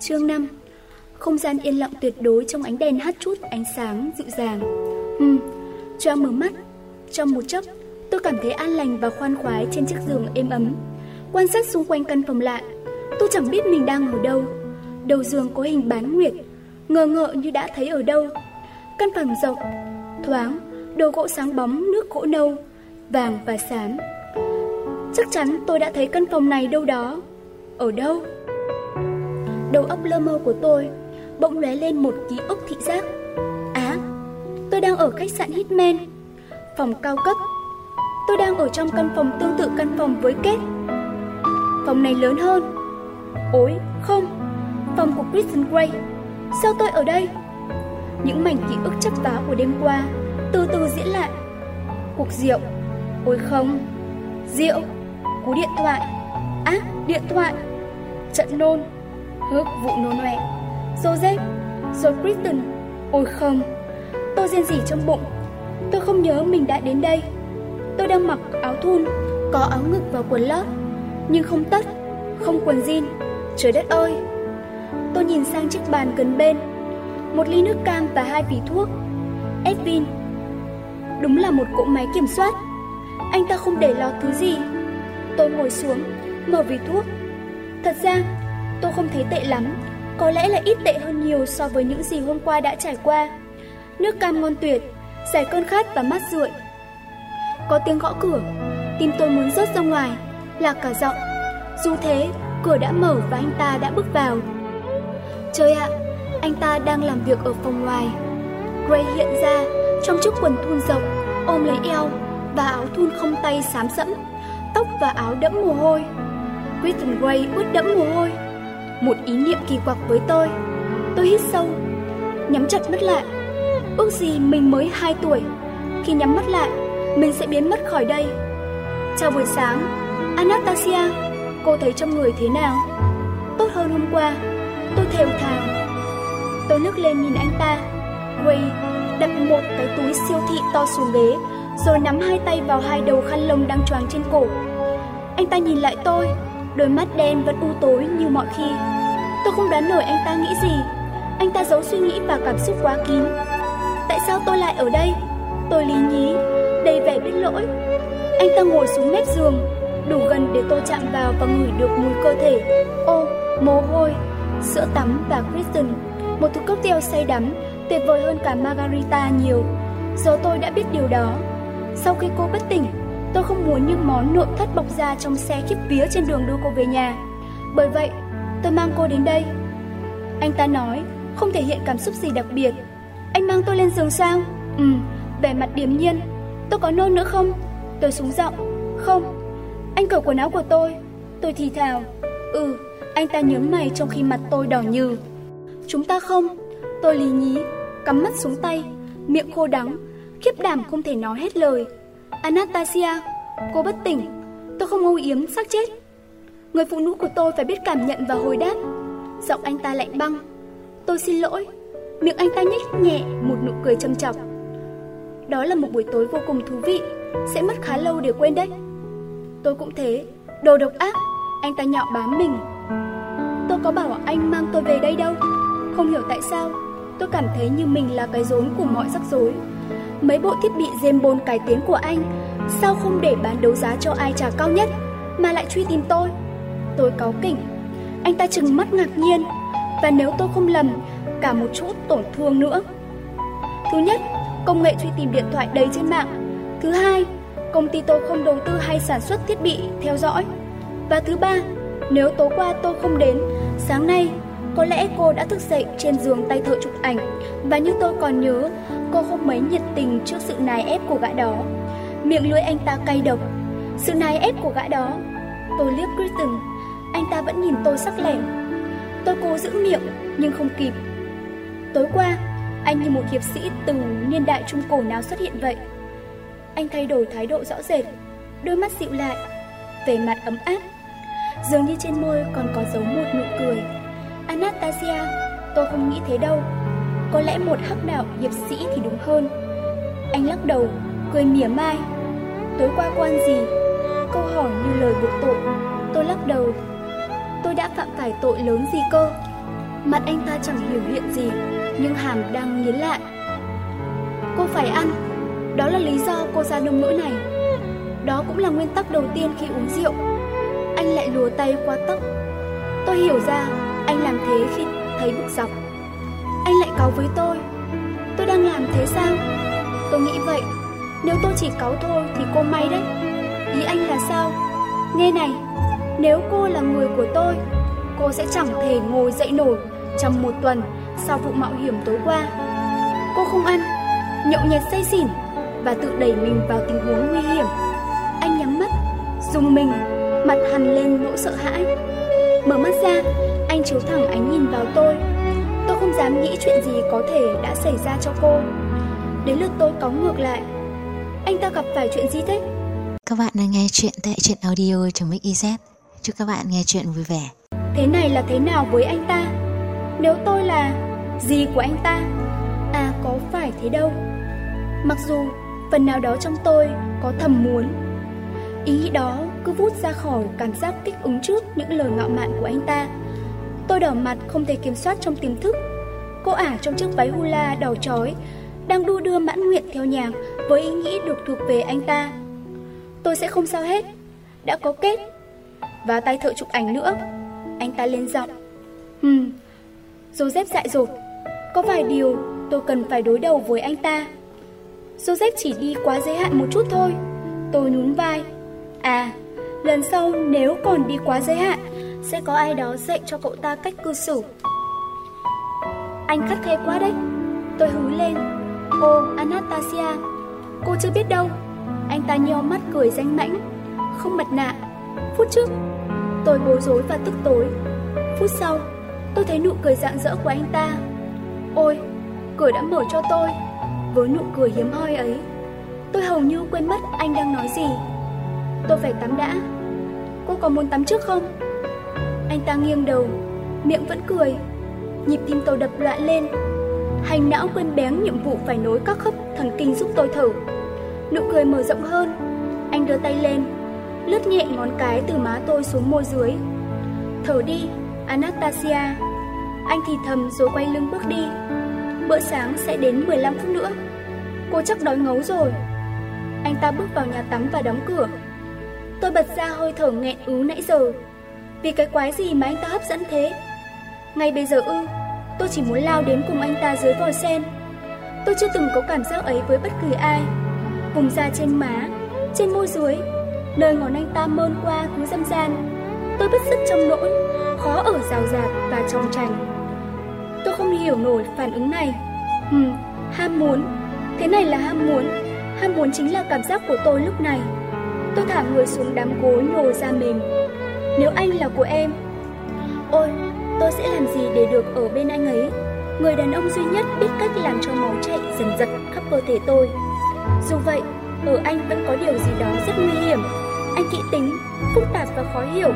Chương 5 Không gian yên lặng tuyệt đối trong ánh đèn hát chút ánh sáng dịu dàng. Hừm, cho mở mắt. Trong một chốc, tôi cảm thấy an lành và khoan khoái trên chiếc giường êm ấm. Quan sát xung quanh căn phòng lạ tôi chẳng biết mình đang ở đâu. Đầu giường có hình bán nguyệt, ngờ ngợ như đã thấy ở đâu. Căn phòng rộng, thoáng, đồ gỗ sáng bóng, nước gỗ nâu, vàng và xám. Chắc chắn tôi đã thấy căn phòng này đâu đó. Ở đâu? Đầu óc lơ mơ của tôi bỗng lóe lên một ký ức thị giác. Á, tôi đang ở khách sạn Hitman, phòng cao cấp. Tôi đang ở trong căn phòng tương tự căn phòng với Kết. Phòng này lớn hơn. Ôi, không, phòng của Kristen Gray. Sao tôi ở đây? Những mảnh ký ức chấp vá của đêm qua từ từ diễn lại. Cuộc rượu. Ôi không, rượu, cú điện thoại. Á, điện thoại. Trận nôn, hước vụ nôn ọe. Joseph, rồi Kristen. Ôi không, tôi riêng gì trong bụng. Tôi không nhớ mình đã đến đây. Tôi đang mặc áo thun, có áo ngực và quần lót, nhưng không tất, không quần jean. Trời đất ơi! Tôi nhìn sang chiếc bàn gần bên, một ly nước cam và hai vỉ thuốc. Edwin, đúng là một cỗ máy kiểm soát. Anh ta không để lọt thứ gì. Tôi ngồi xuống, mở vỉ thuốc. Thật ra, tôi không thấy tệ lắm, có lẽ là ít tệ hơn nhiều so với những gì hôm qua đã trải qua. Nước cam ngon tuyệt, giải cơn khát và mát rượi. Có tiếng gõ cửa, tim tôi muốn rớt ra ngoài, là cả giọng. Dù thế, cửa đã mở và anh ta đã bước vào. Trời ạ, anh ta đang làm việc ở phòng ngoài. Gray hiện ra trong chiếc quần thun rộng, ôm lấy eo và áo thun không tay xám sẫm, tóc và áo đẫm mồ hôi. Kristen Gray ướt đẫm mồ hôi. Một ý niệm kỳ quặc với tôi. Tôi hít sâu, nhắm chặt mắt lại. Ước gì mình mới 2 tuổi. Khi nhắm mắt lại, mình sẽ biến mất khỏi đây. Chào buổi sáng, Anastasia, cô thấy trong người thế nào? Tốt hơn hôm qua, tôi thều thào. Tôi nước lên nhìn anh ta. Ray đặt một cái túi siêu thị to xuống ghế, rồi nắm hai tay vào hai đầu khăn lông đang choàng trên cổ. Anh ta nhìn lại tôi, đôi mắt đen vẫn u tối như mọi khi. Tôi không đoán nổi anh ta nghĩ gì. Anh ta giấu suy nghĩ và cảm xúc quá kín. Tại sao tôi lại ở đây? Tôi lý nhí, đầy vẻ biết lỗi. Anh ta ngồi xuống mép giường, đủ gần để tôi chạm vào và ngửi được mùi cơ thể. Ô, mồ hôi, sữa tắm và Kristen, một thứ cocktail say đắm, tuyệt vời hơn cả margarita nhiều. Giờ tôi đã biết điều đó. Sau khi cô bất tỉnh, tôi không muốn những món nội thất bọc ra trong xe khiếp vía trên đường đưa cô về nhà. Bởi vậy, tôi mang cô đến đây. Anh ta nói, không thể hiện cảm xúc gì đặc biệt. Anh mang tôi lên giường sao? Ừ, vẻ mặt điềm nhiên. Tôi có nôn nữa không? Tôi súng giọng. Không. Anh cởi quần áo của tôi. Tôi thì thào. Ừ, anh ta nhướng mày trong khi mặt tôi đỏ nhừ. Chúng ta không. Tôi lý nhí, cắm mắt xuống tay, miệng khô đắng, khiếp đảm không thể nói hết lời. Anastasia, cô bất tỉnh. Tôi không âu yếm xác chết. Người phụ nữ của tôi phải biết cảm nhận và hồi đáp. Giọng anh ta lạnh băng. Tôi xin lỗi. Miệng anh ta nhếch nhẹ một nụ cười châm chọc. Đó là một buổi tối vô cùng thú vị, sẽ mất khá lâu để quên đấy. Tôi cũng thế, đồ độc ác, anh ta nhạo bám mình. Tôi có bảo anh mang tôi về đây đâu. Không hiểu tại sao, tôi cảm thấy như mình là cái rốn của mọi rắc rối. Mấy bộ thiết bị dêm bôn cải tiến của anh, sao không để bán đấu giá cho ai trả cao nhất, mà lại truy tìm tôi? Tôi cáu kỉnh. Anh ta chừng mắt ngạc nhiên, và nếu tôi không lầm, cả một chút tổn thương nữa. Thứ nhất, công nghệ truy tìm điện thoại đầy trên mạng. Thứ hai, công ty tôi không đầu tư hay sản xuất thiết bị theo dõi. Và thứ ba, nếu tối qua tôi không đến, sáng nay có lẽ cô đã thức dậy trên giường tay thợ chụp ảnh và như tôi còn nhớ, cô không mấy nhiệt tình trước sự nài ép của gã đó. Miệng lưỡi anh ta cay độc. Sự nài ép của gã đó. Tôi liếc Kristen, anh ta vẫn nhìn tôi sắc lẻm. Tôi cố giữ miệng nhưng không kịp. Tối qua, anh như một hiệp sĩ từ niên đại trung cổ nào xuất hiện vậy. Anh thay đổi thái độ rõ rệt, đôi mắt dịu lại, vẻ mặt ấm áp. Dường như trên môi còn có dấu một nụ cười. Anastasia, tôi không nghĩ thế đâu. Có lẽ một hắc đạo hiệp sĩ thì đúng hơn. Anh lắc đầu, cười mỉa mai. Tối qua quan gì? Câu hỏi như lời buộc tội. Tôi lắc đầu. Tôi đã phạm phải tội lớn gì cơ? Mặt anh ta chẳng hiểu hiện gì, nhưng hàm đang nghiến lại. Cô phải ăn, đó là lý do cô ra nông nỗi này. Đó cũng là nguyên tắc đầu tiên khi uống rượu. Anh lại lùa tay qua tóc. Tôi hiểu ra anh làm thế khi thấy bực dọc. Anh lại cáu với tôi. Tôi đang làm thế sao? Tôi nghĩ vậy. Nếu tôi chỉ cáu thôi thì cô may đấy. Ý anh là sao? Nghe này, nếu cô là người của tôi, cô sẽ chẳng thể ngồi dậy nổi trong một tuần sau vụ mạo hiểm tối qua. Cô không ăn, nhậu nhẹt say xỉn và tự đẩy mình vào tình huống nguy hiểm. Anh nhắm mắt, dùng mình, mặt hằn lên nỗi sợ hãi. Mở mắt ra, anh chiếu thẳng ánh nhìn vào tôi. Tôi không dám nghĩ chuyện gì có thể đã xảy ra cho cô. Đến lượt tôi cáu ngược lại. Anh ta gặp phải chuyện gì thế? Các bạn đang nghe chuyện tại truyện audio.mix.iz Chúc các bạn nghe chuyện vui vẻ Thế này là thế nào với anh ta? Nếu tôi là gì của anh ta? À có phải thế đâu Mặc dù phần nào đó trong tôi có thầm muốn Ý nghĩ đó cứ vút ra khỏi cảm giác kích ứng trước những lời ngạo mạn của anh ta Tôi đỏ mặt không thể kiểm soát trong tiềm thức. Cô ả trong chiếc váy hula đỏ chói, Đang đu đưa mãn nguyện theo nhạc với ý nghĩ được thuộc về anh ta. Tôi sẽ không sao hết, Đã có kết. Và tay thợ chụp ảnh nữa. Anh ta lên giọng. Hừm, Joseph dại dột. Có vài điều tôi cần phải đối đầu với anh ta. Joseph chỉ đi quá giới hạn một chút thôi. Tôi nhún vai. À Lần sau nếu còn đi quá giới hạn sẽ có ai đó dạy cho cậu ta cách cư xử. Anh khắt khe quá đấy. Tôi hứ lên. Ô, Anastasia, Cô chưa biết đâu. Anh ta nheo mắt cười danh mãnh. Không mặt nạ. Phút trước, Tôi bối rối và tức tối. Phút sau, Tôi thấy nụ cười rạng rỡ của anh ta. Ôi, Cửa đã mở cho tôi. Với nụ cười hiếm hoi ấy, Tôi hầu như quên mất anh đang nói gì. Tôi phải tắm đã. Cô có muốn tắm trước không? Anh ta nghiêng đầu, Miệng vẫn cười. Nhịp tim tôi đập loạn lên. Hành não quên bén nhiệm vụ phải nối các khớp thần kinh giúp tôi thở. Nụ cười mở rộng hơn. Anh đưa tay lên, Lướt nhẹ ngón cái từ má tôi xuống môi dưới. Thở đi, Anastasia. Anh thì thầm rồi quay lưng bước đi. Bữa sáng sẽ đến 15 phút nữa. Cô chắc đói ngấu rồi. Anh ta bước vào nhà tắm và đóng cửa. Tôi bật ra hơi thở nghẹn ứ nãy giờ. Vì cái quái gì mà anh ta hấp dẫn thế Ngay bây giờ ư Tôi chỉ muốn lao đến cùng anh ta dưới vòi sen Tôi chưa từng có cảm giác ấy với bất kỳ ai vùng da trên má, trên môi dưới, nơi ngón anh ta mơn qua cứ dâm gian. Tôi bất sức trong nỗi, khó ở rào rạt và trong trành. Tôi không hiểu nổi phản ứng này. Ừ, ham muốn. Thế này là ham muốn. Ham muốn chính là cảm giác của tôi lúc này. Tôi thả người xuống đám gối nhồi ra mềm. Nếu anh là của em, ôi, tôi sẽ làm gì để được ở bên anh ấy? Người đàn ông duy nhất biết cách làm cho máu chạy dần dật khắp cơ thể tôi. Dù vậy, ở anh vẫn có điều gì đó rất nguy hiểm. Anh kỹ tính, phức tạp và khó hiểu.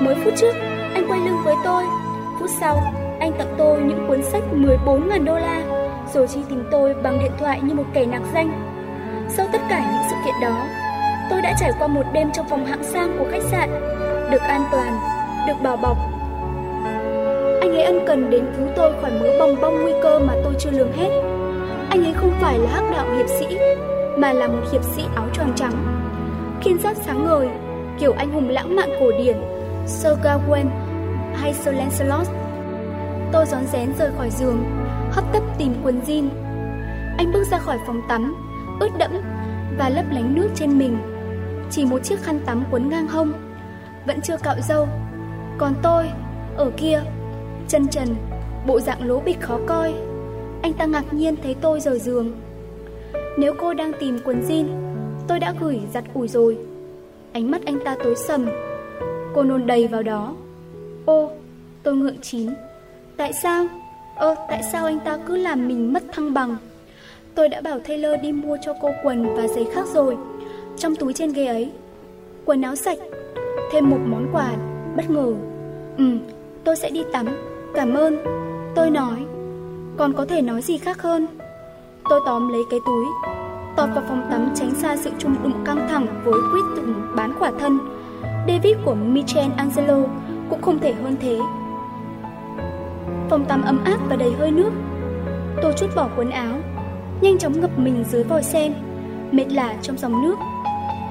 Mới phút trước, anh quay lưng với tôi. Phút sau, anh tặng tôi những cuốn sách 14.000 đô la, rồi chi tìm tôi bằng điện thoại như một kẻ nạc danh. Sau tất cả những sự kiện đó, tôi đã trải qua một đêm trong phòng hạng sang của khách sạn, được an toàn, được bảo bọc. Anh ấy ân cần đến cứu tôi khỏi mớ bong bong nguy cơ mà tôi chưa lường hết. Anh ấy không phải là hắc đạo hiệp sĩ, mà là một hiệp sĩ áo choàng trắng. Khiên giáp sáng ngời, kiểu anh hùng lãng mạn cổ điển, Sir Gawain hay Sir Lancelot. Tôi rón rén rời khỏi giường, hấp tấp tìm quần jean. Anh bước ra khỏi phòng tắm, ướt đẫm và lấp lánh nước trên mình. Chỉ một chiếc khăn tắm quấn ngang hông, vẫn chưa cạo râu. Còn tôi, ở kia, chân trần, bộ dạng lố bịch khó coi. Anh ta ngạc nhiên thấy tôi rời giường. Nếu cô đang tìm quần jean, tôi đã gửi giặt ủi rồi. Ánh mắt anh ta tối sầm. Cô nôn đầy vào đó. Ô, tôi ngượng chín. Tại sao? Ơ, tại sao anh ta cứ làm mình mất thăng bằng? Tôi đã bảo Taylor đi mua cho cô quần và giày khác rồi. Trong túi trên ghế ấy. Quần áo sạch. Thêm một món quà bất ngờ. Ừ, tôi sẽ đi tắm. Cảm ơn. Tôi nói. Còn có thể nói gì khác hơn? Tôi tóm lấy cái túi Tọt vào phòng tắm tránh xa sự chung đụng căng thẳng với quyết định bán khỏa thân David của Michelangelo cũng không thể hơn thế Phòng tắm ấm áp và đầy hơi nước. Tôi chút bỏ quần áo, nhanh chóng ngập mình dưới vòi sen, mệt lả trong dòng nước.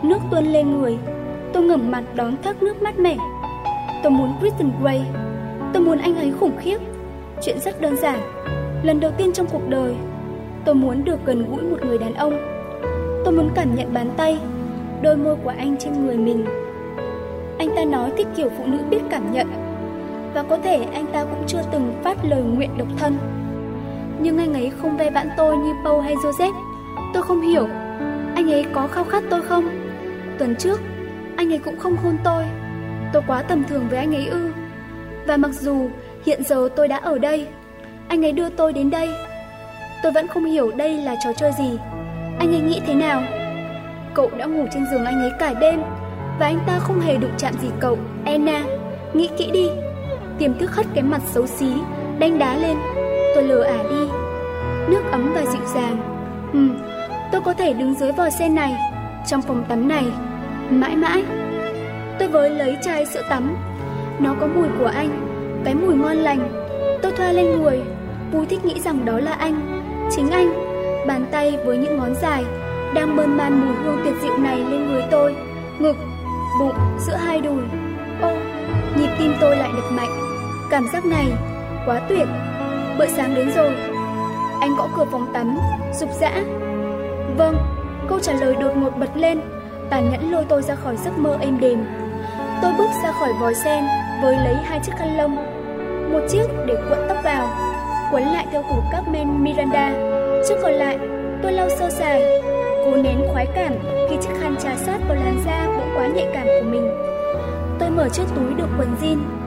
Nước tuôn lên người, tôi ngẩng mặt đón thác nước mát mẻ. Tôi muốn Kristen Gray, tôi muốn anh ấy khủng khiếp. Chuyện rất đơn giản, lần đầu tiên trong cuộc đời, tôi muốn được gần gũi một người đàn ông. Tôi muốn cảm nhận bàn tay, đôi môi của anh trên người mình. Anh ta nói thích kiểu phụ nữ biết cảm nhận, và có thể anh ta cũng chưa từng phát lời nguyện độc thân. Nhưng anh ấy không ve vãn tôi như Paul hay Joseph. Tôi không hiểu, anh ấy có khao khát tôi không? Tuần trước, anh ấy cũng không hôn tôi. Tôi quá tầm thường với anh ấy ư. Và mặc dù hiện giờ tôi đã ở đây, anh ấy đưa tôi đến đây. Tôi vẫn không hiểu đây là trò chơi gì. Anh ấy nghĩ thế nào? Cậu đã ngủ trên giường anh ấy cả đêm và anh ta không hề đụng chạm gì cậu. Anna, nghĩ kỹ đi. Tiềm thức hất cái mặt xấu xí, đánh đá lên. Tôi lừa ả đi. Nước ấm và dịu dàng. Ừ, tôi có thể đứng dưới vòi sen này, trong phòng tắm này, mãi mãi. Tôi với lấy chai sữa tắm. Nó có mùi của anh, cái mùi ngon lành. Tôi thoa lên người, vui thích nghĩ rằng đó là anh, chính anh. Bàn tay với những ngón dài đang bơm ban mùi hương tuyệt diệu này lên người tôi, ngực, bụng, giữa hai đùi. Ô, nhịp tim tôi lại đập mạnh. Cảm giác này quá tuyệt. Bữa sáng đến rồi. Anh gõ cửa phòng tắm, rục rã. Vâng, câu trả lời đột ngột bật lên, tàn nhẫn lôi tôi ra khỏi giấc mơ êm đềm. Tôi bước ra khỏi vòi sen với lấy hai chiếc khăn lông, một chiếc để cuộn tóc vào, quấn lại theo kiểu các men Miranda, chiếc còn lại tôi lau sơ sài, cố nén khoái cảm khi chiếc khăn trà sát vào làn da cũng quá nhạy cảm của mình. Tôi mở chiếc túi đựng quần jean